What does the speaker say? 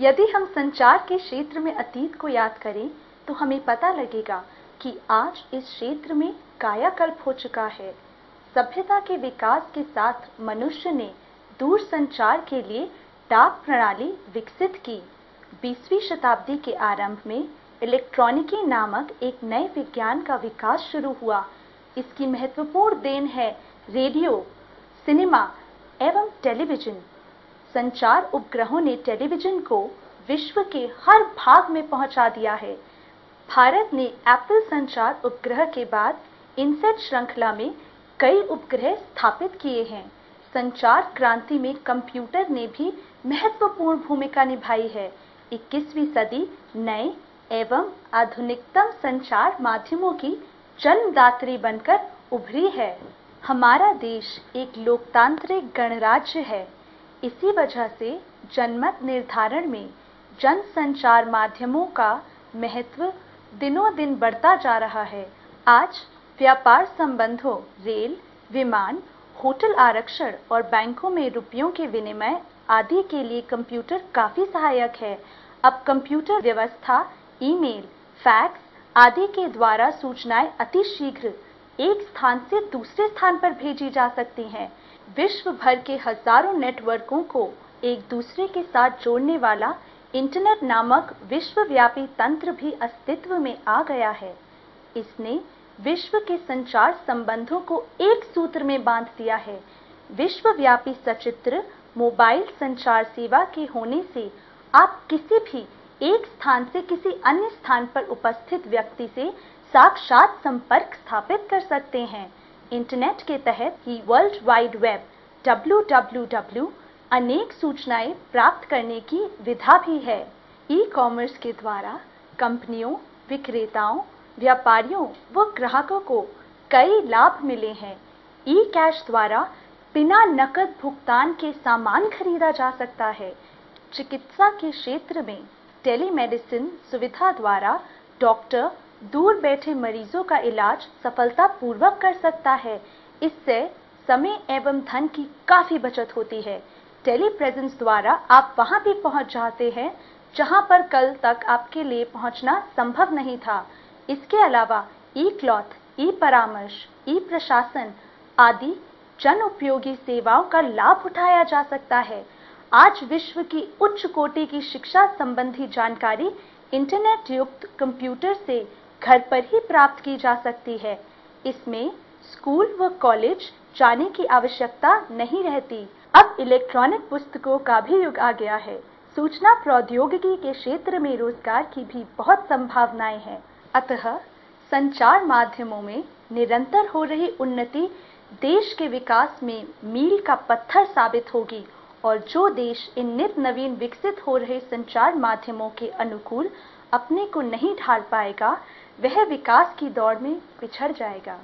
यदि हम संचार के क्षेत्र में अतीत को याद करें तो हमें पता लगेगा कि आज इस क्षेत्र में कायाकल्प हो चुका है। सभ्यता के विकास के साथ मनुष्य ने दूर संचार के लिए डाक प्रणाली विकसित की। 20वीं शताब्दी के आरंभ में इलेक्ट्रॉनिकी नामक एक नए विज्ञान का विकास शुरू हुआ। इसकी महत्वपूर्ण देन है रेडियो, सिनेमा एवं टेलीविज़न। संचार उपग्रहों ने टेलीविज़न को विश्व के हर भाग में पहुँचा दिया है। भारत ने एप्पल संचार उपग्रह के बाद इनसेट श्रृंखला में कई उपग्रह स्थापित किए हैं। संचार क्रांति में कंप्यूटर ने भी महत्वपूर्ण भूमिका निभाई है। 21वीं सदी नए एवं आधुनिकतम संचार माध्यमों की जन्मदात्री बनकर उभरी है। हमारा देश एक लोकतांत्रिक गणराज्य है। इसी वजह से जनमत निर्धारण में जन संचार माध्यमों का महत्व दिनों दिन बढ़ता जा रहा है। आज व्यापार संबंधों, रेल, विमान, होटल आरक्षण और बैंकों में रुपयों के विनिमय आदि के लिए कंप्यूटर काफ़ी सहायक है। अब कंप्यूटर व्यवस्था, ईमेल, फैक्स आदि के द्वारा सूचनाएँ अति शीघ्र एक स्थान से दूसरे स्थान पर भेजी जा सकती हैं। विश्व भर के हज़ारों नेटवर्कों को एक दूसरे के साथ जोड़ने वाला इंटरनेट नामक विश्वव्यापी तंत्र भी अस्तित्व में आ गया है। इसने विश्व के संचार संबंधों को एक सूत्र में बाँध दिया है। विश्वव्यापी सचित्र मोबाइल संचार सेवा के होने से आप किसी भी एक स्थान से किसी अन्य स्थान पर उपस्थित व्यक्ति से साक्षात संपर्क स्थापित कर सकते हैं। इंटरनेट के तहत ही वर्ल्ड वाइड वेब डब्ल्यू अनेक सूचनाएँ प्राप्त करने की विधा भी है। ई कॉमर्स के द्वारा कंपनियों, विक्रेताओं, व्यापारियों व ग्राहकों को कई लाभ मिले हैं। ई कैश द्वारा बिना नकद भुगतान के सामान खरीदा जा सकता है। चिकित्सा के क्षेत्र में टेलीमेडिसिन सुविधा द्वारा डॉक्टर दूर बैठे मरीजों का इलाज सफलतापूर्वक कर सकता है। इससे समय एवं धन की काफ़ी बचत होती है। टेली प्रेजेंस द्वारा आप वहाँ भी पहुँच जाते हैं, जहाँ पर कल तक आपके लिए पहुँचना संभव नहीं था। इसके अलावा ई क्लॉथ ई परामर्श ई प्रशासन आदि जन उपयोगी सेवाओं का लाभ उठाया जा सकता है। आज विश्व की उच्च कोटि की शिक्षा संबंधी जानकारी इंटरनेट युक्त कंप्यूटर से घर पर ही प्राप्त की जा सकती है। इसमें स्कूल व कॉलेज जाने की आवश्यकता नहीं रहती। अब इलेक्ट्रॉनिक पुस्तकों का भी युग आ गया है। सूचना प्रौद्योगिकी के क्षेत्र में रोज़गार की भी बहुत संभावनाएँ हैं। अतः संचार माध्यमों में निरंतर हो रही उन्नति देश के विकास में मील का पत्थर साबित होगी और जो देश इन नित नवीन विकसित हो रहे संचार माध्यमों के अनुकूल अपने को नहीं ढाल पाएगा वह विकास की दौड़ में पिछड़ जाएगा।